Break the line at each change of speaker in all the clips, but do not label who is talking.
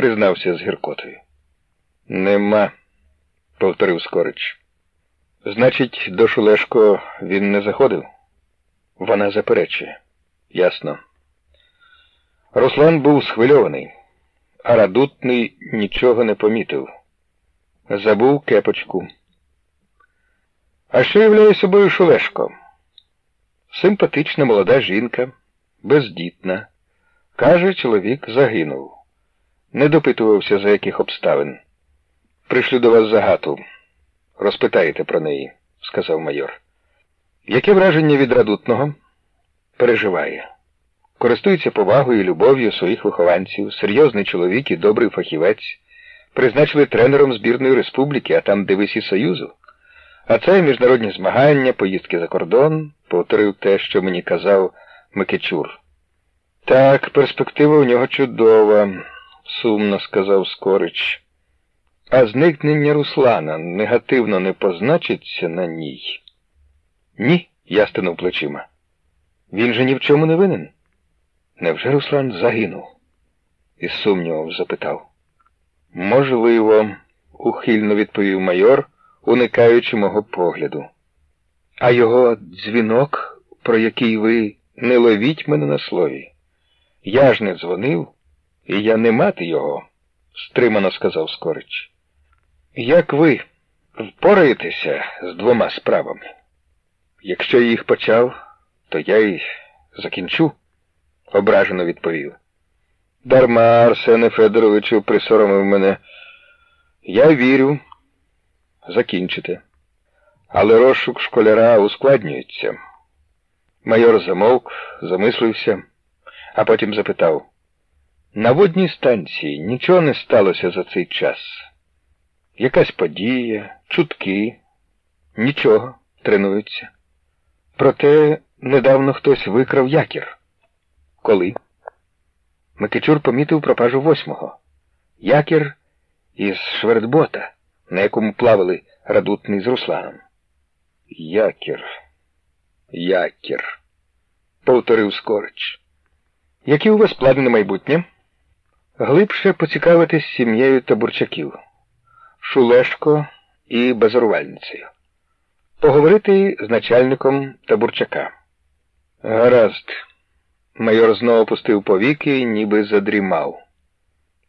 признався з гіркотою. Нема, повторив Скорич. Значить, до Шулешко він не заходив? Вона заперечує. Ясно. Руслан був схвильований, а радутний нічого не помітив. Забув кепочку. А що являє собою Шулешко? Симпатична молода жінка, бездітна. Каже, чоловік загинув. Не допитувався, за яких обставин. Пришлю до вас загату. Розпитаєте про неї, сказав майор. Яке враження від радутного? Переживає. Користується повагою і любов'ю своїх вихованців, серйозний чоловік і добрий фахівець. Призначили тренером збірної республіки, а там дивись і Союзу. А це міжнародні змагання, поїздки за кордон, повторив те, що мені казав Микичур. Так, перспектива у нього чудова, сумно сказав Скорич. А зникнення Руслана негативно не позначиться на ній. Ні, я стинув плечима. Він же ні в чому не винен. Невже Руслан загинув? із сумнівом запитав. Можливо, ухильно відповів майор, уникаючи мого погляду. А його дзвінок, про який ви не ловіть мене на слові. Я ж не дзвонив, і я не мати його, стримано сказав Скорич. Як ви впораєтеся з двома справами? Якщо я їх почав, то я й закінчу, ображено відповів. Дарма, Арсене Федоровичу, присоромив мене. Я вірю, закінчите. Але розшук школяра ускладнюється. Майор замовк, замислився, а потім запитав. На водній станції нічого не сталося за цей час. Якась подія, чутки, нічого, тренуються. Проте недавно хтось викрав якір. Коли? Микичур помітив пропажу восьмого. Якір із швертбота, на якому плавали радутний з Русланом. Якір. Якір, повторив Скорич. Які у вас плани на майбутнє? Глибше поцікавитись сім'єю табурчаків, Шулешко і базарувальницею. Поговорити з начальником табурчака. Гаразд. Майор знову опустив повіки, ніби задрімав.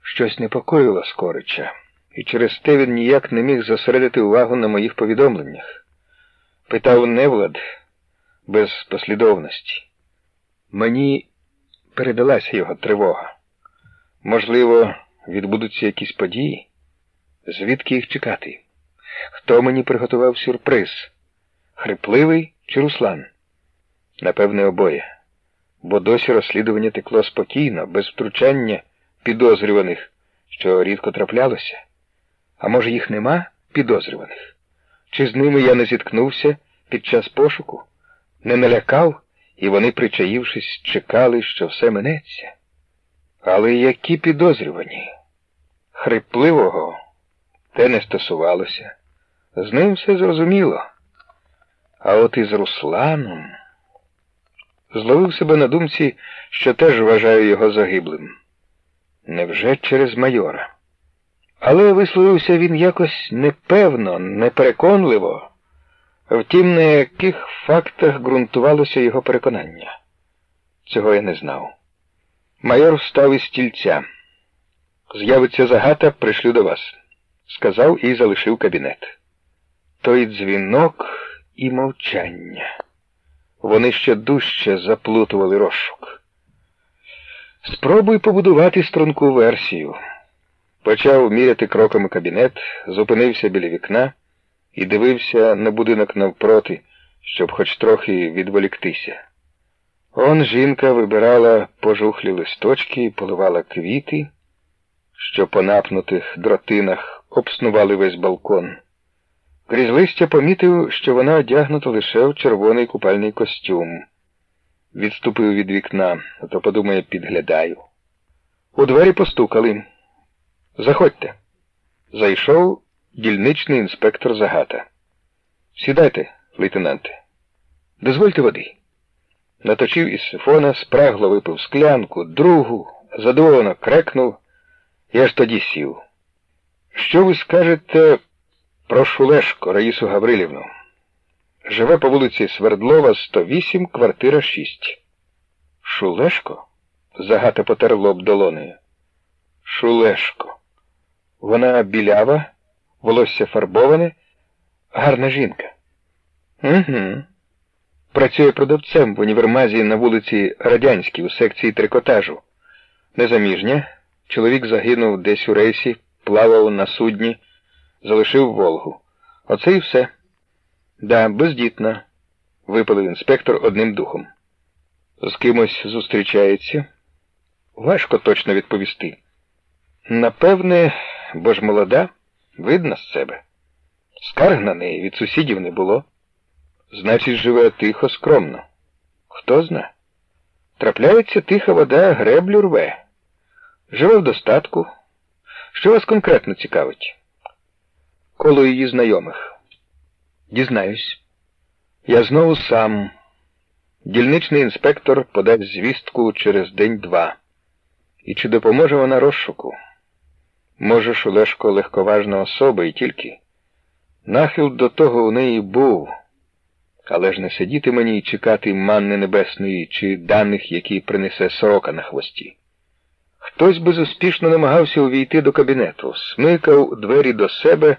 Щось непокоїло Скорича, і через те він ніяк не міг зосередити увагу на моїх повідомленнях. Питав невлад без послідовності. Мені передалася його тривога. Можливо, відбудуться якісь події? Звідки їх чекати? Хто мені приготував сюрприз? Хрипливий чи Руслан? Напевне, обоє. Бо досі розслідування текло спокійно, без втручання підозрюваних, що рідко траплялося. А може, їх нема підозрюваних? Чи з ними я не зіткнувся під час пошуку, не налякав, і вони, причаївшись, чекали, що все минеться? Але які підозрювані? Хрипливого те не стосувалося. З ним все зрозуміло. А от із Русланом зловив себе на думці, що теж вважаю його загиблим. Невже через майора? Але висловився він якось непевно, непереконливо, втім, на яких фактах ґрунтувалося його переконання. Цього я не знав. Майор встав із стільця. З'явиться загата, пришлю до вас, сказав і залишив кабінет. Той дзвінок і мовчання. Вони ще дужче заплутували розшук. Спробуй побудувати струнку версію. Почав міряти кроками кабінет, зупинився біля вікна і дивився на будинок навпроти, щоб хоч трохи відволіктися. Он жінка вибирала пожухлі листочки і поливала квіти, що по напнутих дротинах обснували весь балкон. Крізь листя помітив, що вона одягнута лише в червоний купальний костюм. Відступив від вікна, а то подумає, підглядаю. У двері постукали. Заходьте. Зайшов дільничний інспектор Загата. Сідайте, лейтенанте. Дозвольте води. Наточив із сифона, спрагло випив склянку, другу, задоволено крекнув Я ж тоді сів. Що ви скажете про Шулешко Раїсу Гаврилівну? Живе по вулиці Свердлова, 108, квартира 6. Шулешко? Загата потер лоб долонею. Шулешко. Вона білява, волосся фарбоване, гарна жінка. Угу. Працює продавцем в універмазі на вулиці Радянській у секції трикотажу. Незаміжня. Чоловік загинув десь у рейсі, плавав на судні, залишив Волгу. Оце і все. Да, бездітна, випалив інспектор одним духом. З кимось зустрічається? Важко точно відповісти. Напевне, бо ж молода, видно з себе. Скарг на неї від сусідів не було. Значить, живе тихо, скромно. Хто зна? Трапляється тиха вода, греблю рве. Живе в достатку. Що вас конкретно цікавить? Коло її знайомих. Дізнаюсь. Я знову сам. Дільничний інспектор подасть звістку через день-два. І чи допоможе вона розшуку? Може, Шулешко легковажна особа і тільки. Нахил до того у неї був. Але ж не сидіти мені і чекати манни небесної чи даних, які принесе сорока на хвості. Хтось безуспішно намагався увійти до кабінету, смикав двері до себе.